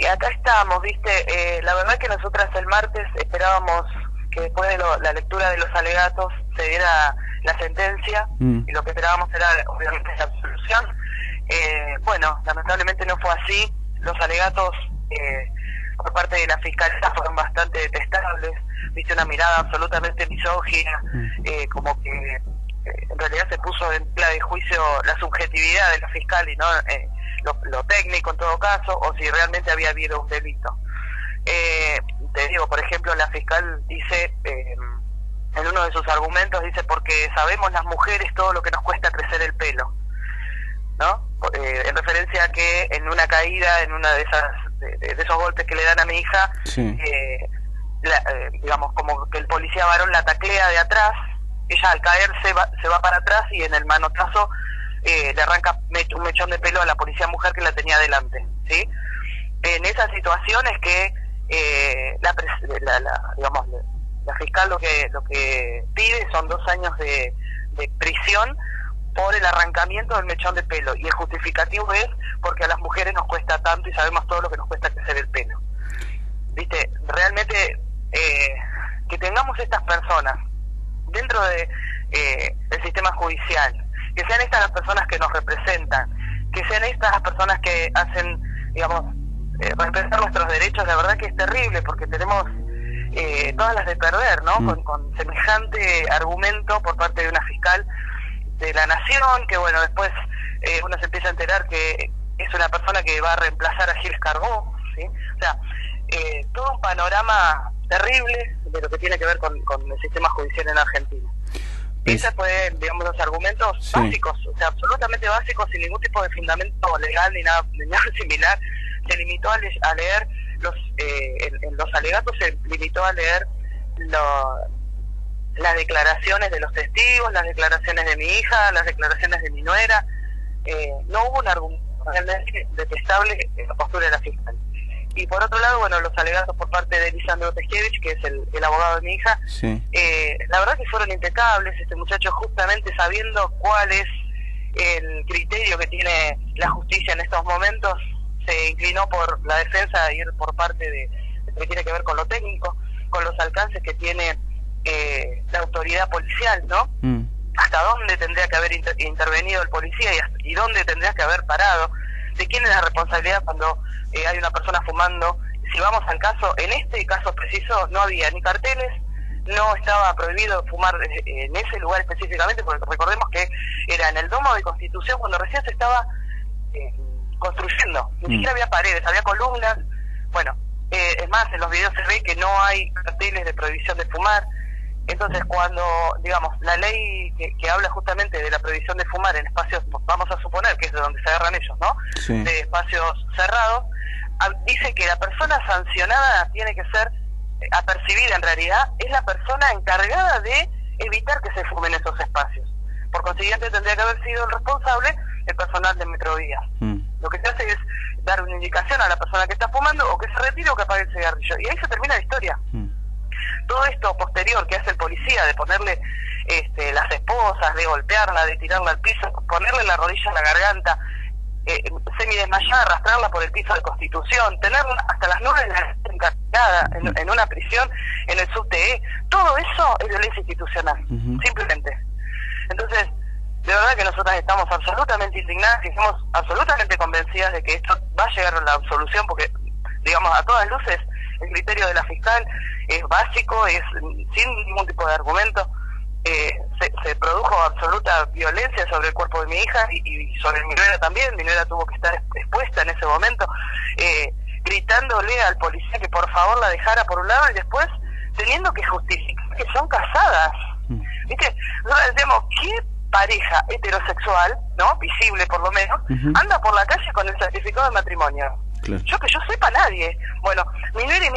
Y acá estamos, viste, eh, la verdad que nosotras el martes esperábamos que después de la lectura de los alegatos se diera la sentencia Mm. y lo que esperábamos era obviamente la absolución. Eh, bueno, lamentablemente no fue así. Los alegatos eh, por parte de la fiscalía fueron bastante detestables. Viste una mirada absolutamente misógina, Mm. eh, como que eh, en realidad se puso en tela de juicio la subjetividad de la fiscal y no eh, lo, lo técnico en todo caso, o si realmente había habido un delito. Eh, te digo, por ejemplo, la fiscal dice, eh, en uno de sus argumentos, dice, porque sabemos las mujeres todo lo que nos cuesta crecer el pelo, ¿no? Eh, en referencia a que en una caída, en una de esas de, esos golpes que le dan a mi hija, Sí. eh, la- digamos, como que el policía varón la taclea de atrás, ella al caer se va, se va para atrás y en el manotazo eh, le arranca un mechón de pelo a la policía mujer que la tenía delante, ¿sí? En esas situaciones que eh, la, la, la- digamos, la fiscal lo que lo que pide son dos años de, de prisión por el arrancamiento del mechón de pelo y el justificativo es porque a las mujeres nos cuesta tanto y sabemos todo lo que nos cuesta crecer el pelo. Viste, realmente eh, que tengamos estas personas dentro de eh, el sistema judicial, que sean estas las personas que nos representan, que sean estas las personas que hacen, digamos, eh, respetar nuestros derechos, la verdad que es terrible porque tenemos eh, todas las de perder, ¿no? Mm. Con, con semejante argumento por parte de una fiscal de la nación, que bueno, después eh, uno se empieza a enterar que es una persona que va a reemplazar a Gilles Carbó, ¿sí? O sea, eh, todo un panorama terrible de lo que tiene que ver con, con el sistema judicial en Argentina. Es- Esos fueron, digamos, los argumentos Sí. básicos, o sea, absolutamente básicos, sin ningún tipo de fundamento legal ni nada, ni nada similar. Se limitó a, le- a leer los, eh, en, en los alegatos, se limitó a leer lo- las declaraciones de los testigos, las declaraciones de mi hija, las declaraciones de mi nuera. Eh, no hubo un argumento realmente detestable en la postura de la fiscal. Y por otro lado, bueno, los alegatos por parte de Lisandro Teskiewicz, que es el, el abogado de mi hija, Sí. eh, la verdad que fueron impecables, este muchacho justamente sabiendo cuál es el criterio que tiene la justicia en estos momentos, se inclinó por la defensa y ir por parte de de lo que tiene que ver con lo técnico, con los alcances que tiene eh, la autoridad policial, ¿no? Mm. hasta dónde tendría que haber inter- intervenido el policía y, hasta- y dónde tendría que haber parado, de quién es la responsabilidad cuando eh, hay una persona fumando. Si vamos al caso, en este caso preciso no había ni carteles, no estaba prohibido fumar eh, en ese lugar específicamente, porque recordemos que era en el Domo de Constitución cuando recién se estaba eh, construyendo, ni Mm. siquiera había paredes, había columnas, bueno, eh, es más, en los videos se ve que no hay carteles de prohibición de fumar, entonces, cuando, digamos, la ley que, que habla justamente de la prohibición de fumar en espacios, vamos a suponer que es de donde se agarran ellos, ¿no? Sí. De espacios cerrados, ah, dice que la persona sancionada tiene que ser eh, apercibida en realidad, es la persona encargada de evitar que se fumen esos espacios. Por consiguiente, tendría que haber sido el responsable el personal de Metrovía. Mm. Lo que se hace es dar una indicación a la persona que está fumando o que se retire o que apague el cigarrillo. Y ahí se termina la historia Mm. Todo esto posterior que hace el policía de ponerle este, las esposas, de golpearla, de tirarla al piso, ponerle la rodilla a la garganta, eh, semidesmayada, arrastrarla por el piso de Constitución, tenerla hasta las nueve de la encarcelada en, en una prisión en el subte, todo eso es violencia institucional, simplemente. Entonces, de verdad que nosotras estamos absolutamente indignadas y estamos absolutamente convencidas de que esto va a llegar a la absolución porque, digamos, a todas luces, el criterio de la fiscal es básico, es sin ningún tipo de argumento. Eh, se, se produjo absoluta violencia sobre el cuerpo de mi hija y, y sobre mi nuera también. Mi nuera tuvo que estar expuesta en ese momento, eh, gritándole al policía que por favor la dejara por un lado y después teniendo que justificar que son casadas. Mm. ¿Viste? Nosotros decíamos, ¿qué pareja heterosexual, ¿no? Visible por lo menos, anda por la calle con el certificado de matrimonio? Claro. Yo que yo sepa nadie. Bueno,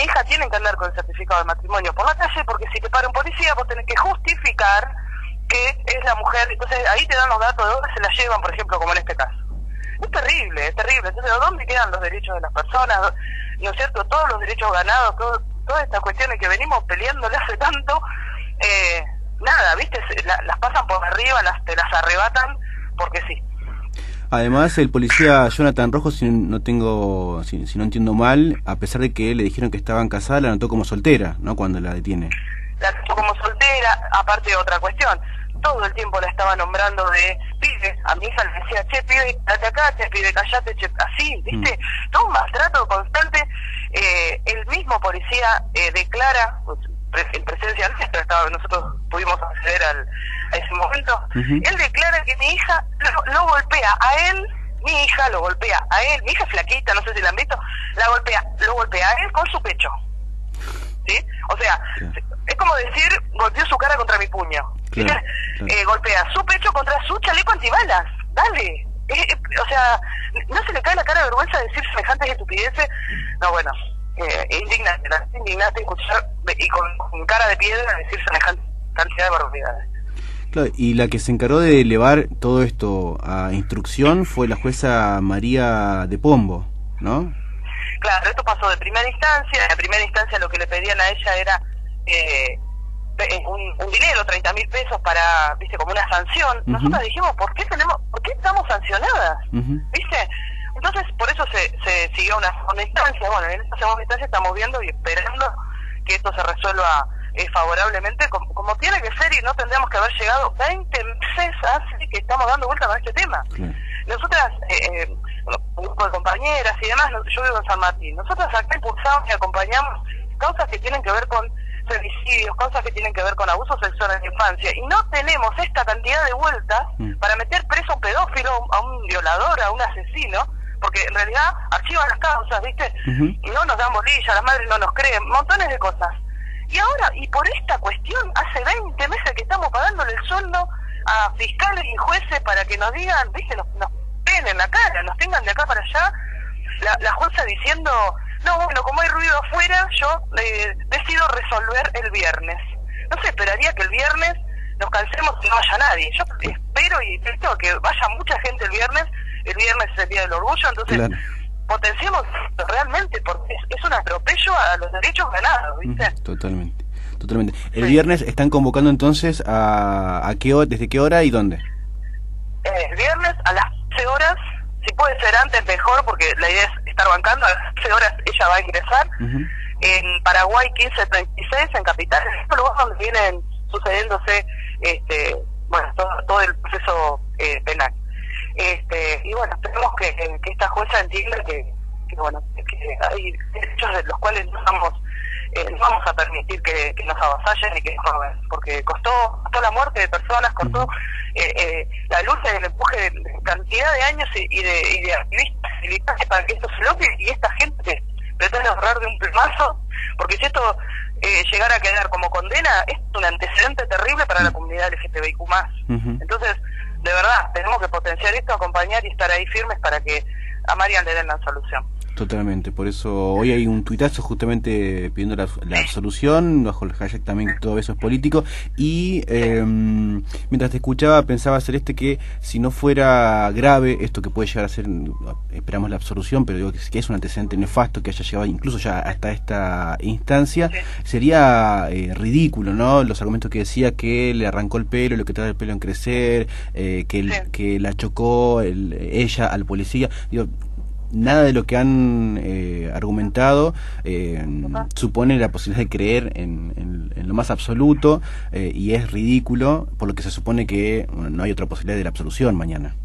hija tienen que andar con el certificado de matrimonio por la calle porque si te para un policía vos tenés que justificar que es la mujer. Entonces ahí te dan los datos de dónde se la llevan, por ejemplo, como en este caso. Es terrible, es terrible. Entonces, ¿dónde quedan los derechos de las personas? ¿No es cierto? Todos los derechos ganados, todo, todas estas cuestiones que venimos peleándole hace tanto, eh, nada, ¿viste? La- las pasan por arriba, las, te las arrebatan porque sí. Además, el policía Jonathan Rojo, si no tengo, si, no entiendo mal, a pesar de que le dijeron que estaban casadas, la anotó como soltera, ¿no? Cuando la detiene. La anotó como soltera, aparte de otra cuestión. Todo el tiempo la estaba nombrando de pibe. A mi hija le decía, che, pibe, callate acá, che, pibe, callate, che, así, ¿viste? Mm. Todo un maltrato constante. Eh, el mismo policía eh, declara, pues, en presencia nuestra, nosotros pudimos acceder al, ese momento, él declara que mi hija lo, golpea a él, mi hija lo golpea a él, mi hija flaquita, no sé si la han visto, la golpea, lo golpea a él con su pecho. ¿Sí? O sea, es como decir, golpeó su cara contra mi puño. Eh, golpea su pecho contra su chaleco antibalas. Dale. o sea, no se le cae la cara de vergüenza decir semejantes estupideces. No, bueno, eh, indignante, indignante escuchar y con, cara de piedra decir semejante cantidad de barbaridades. Claro, y la que se encargó de elevar todo esto a instrucción fue la jueza María de Pombo, ¿no? Claro, esto pasó de primera instancia. En primera instancia lo que le pedían a ella era eh, un, dinero, 30 mil pesos para, viste, como una sanción. Nosotros dijimos, ¿por qué tenemos, por qué estamos sancionadas? ¿Viste? Entonces, por eso se, se siguió una segunda instancia. Bueno, en esta segunda instancia estamos viendo y esperando que esto se resuelva eh, favorablemente como, tiene que ser y no tendríamos que haber llegado 20 meses así que estamos dando vuelta con este tema. Nosotras, eh, eh, un grupo de compañeras y demás, yo vivo en San Martín, nosotros acá impulsamos y acompañamos cosas que tienen que ver con femicidios, cosas que tienen que ver con abuso sexual en la infancia, y no tenemos esta cantidad de vueltas mm. para meter preso a un pedófilo, a un violador, a un asesino, porque en realidad archivan las causas, ¿viste? Y no nos dan bolilla, las madres no nos creen, montones de cosas. Y ahora, y por esta cuestión, hace 20 meses que estamos pagándole el sueldo a fiscales y jueces para que nos digan, ¿viste? Nos, nos en la cara, nos tengan de acá para allá, la, la jueza diciendo, no, bueno, como hay ruido afuera, yo eh, decido resolver el viernes. No se esperaría que el viernes nos cansemos y no vaya nadie. Yo espero y espero que vaya mucha gente el viernes el viernes es el Día del Orgullo, entonces potenciemos realmente, porque es, un atropello a los derechos ganados, ¿viste? totalmente, totalmente. El viernes están convocando entonces a, a qué hora, desde qué hora y dónde? Eh, el viernes a las 11 horas, si puede ser antes mejor, porque la idea es estar bancando, a las 11 horas ella va a ingresar. En Paraguay 1536, en Capital, es lugar donde vienen sucediéndose este, bueno, todo, todo el proceso eh, penal. Este, y bueno, esperemos que, que esta jueza entienda que, bueno, que hay derechos de los cuales no vamos, eh, no vamos a permitir que, nos avasallen y que nos roben, porque costó, costó la muerte de personas, costó eh, eh, la lucha y el empuje de cantidad de años y, de, y de activistas para que esto se logre y esta gente pretende ahorrar de un plumazo, porque si esto eh, llegara a quedar como condena, es un antecedente terrible para la comunidad LGTBIQ+. Entonces, de verdad, tenemos que potenciar esto, acompañar y estar ahí firmes para que a Marian le den la solución. Totalmente, por eso hoy hay un tuitazo justamente pidiendo la, la solución, bajo el hashtag también todo eso es político, y em, mientras te escuchaba pensaba hacer este que si no fuera grave esto que puede llegar a ser, esperamos la absolución, pero digo que, es un antecedente nefasto que haya llegado incluso ya hasta esta instancia, sería eh, ridículo, ¿no? Los argumentos que decía que le arrancó el pelo, lo que trae el pelo en crecer, eh, que, que la chocó ella al policía, digo, nada de lo que han eh, argumentado eh, supone la posibilidad de creer en, lo más absoluto eh, y es ridículo, por lo que se supone que no hay otra posibilidad de la absolución mañana.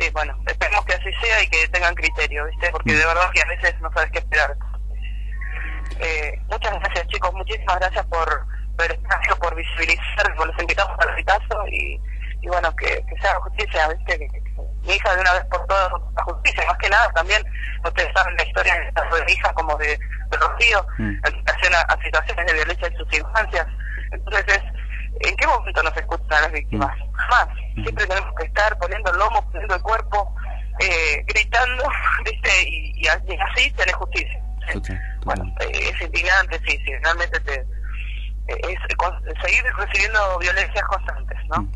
Sí, bueno, esperemos que así sea y que tengan criterio, ¿viste? Porque de verdad que a veces no sabes qué esperar. muchas gracias, chicos, muchísimas gracias por, por por visibilizar, por los invitados al caso y, y bueno, que, que se haga justicia, ¿viste? Que, hija de una vez por todas la justicia, más que nada también, ustedes saben la historia de mi hija como de, de Rocío, mm. en relación a, situaciones de violencia en sus infancias. Entonces es, ¿en qué momento nos escuchan a las víctimas? Mm. Jamás. Mm. Siempre tenemos que estar poniendo el lomo, poniendo el cuerpo, eh, gritando, ¿viste? Y, y, así tenés justicia. bueno, eh, es indignante, sí, sí, realmente te, eh, es, seguir recibiendo violencias constantes, ¿no?